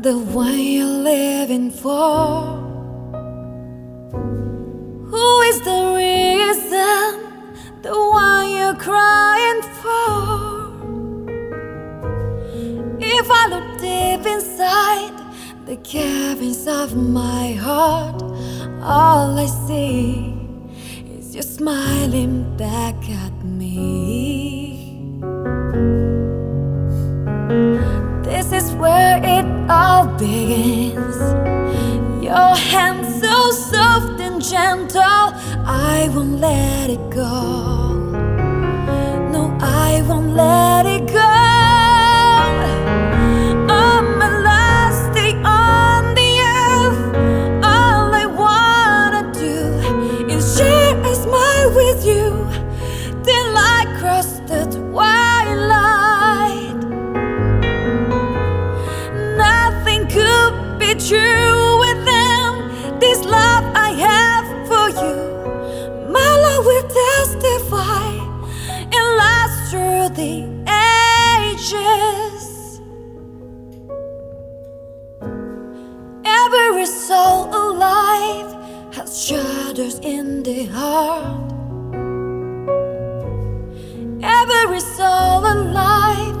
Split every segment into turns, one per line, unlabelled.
the one you're living for? Who is the reason, the one you're crying for? If I look deep inside the caverns of my heart, all I see is you smiling back at me. All begins. Your hand so soft and gentle, I won't let it go. True within this love I have for you. My love will testify and last through the ages. Every soul alive has shadows in the heart. Every soul alive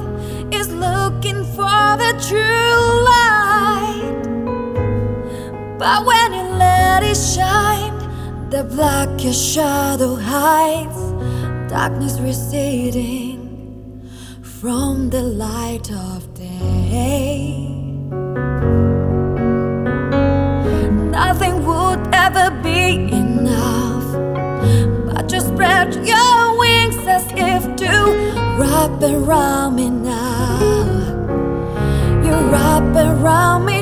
is looking for the true But when you let it shine, the blackest shadow hides, darkness receding from the light of day. Nothing would ever be enough, but just spread your wings as if to wrap around me now. You wrap around me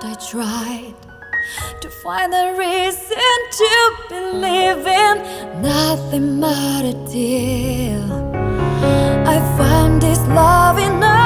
I tried to find a reason to believe in, nothing mattered deal. I found this love enough.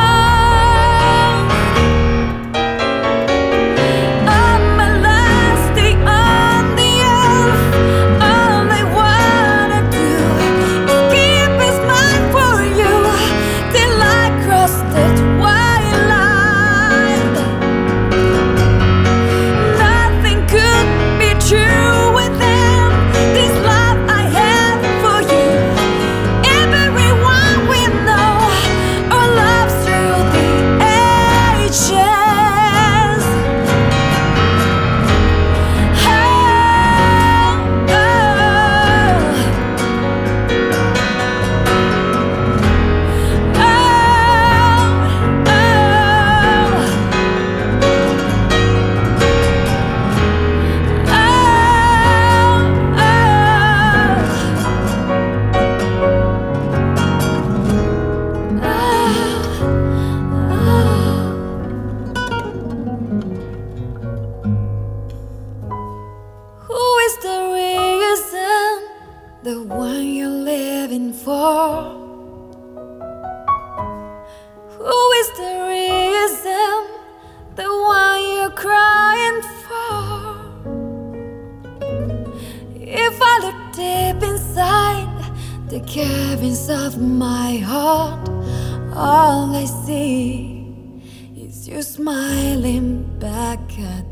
The one you're living for? Who is the reason, the one you're crying for? If I look deep inside the caverns of my heart, all I see is you smiling back at me.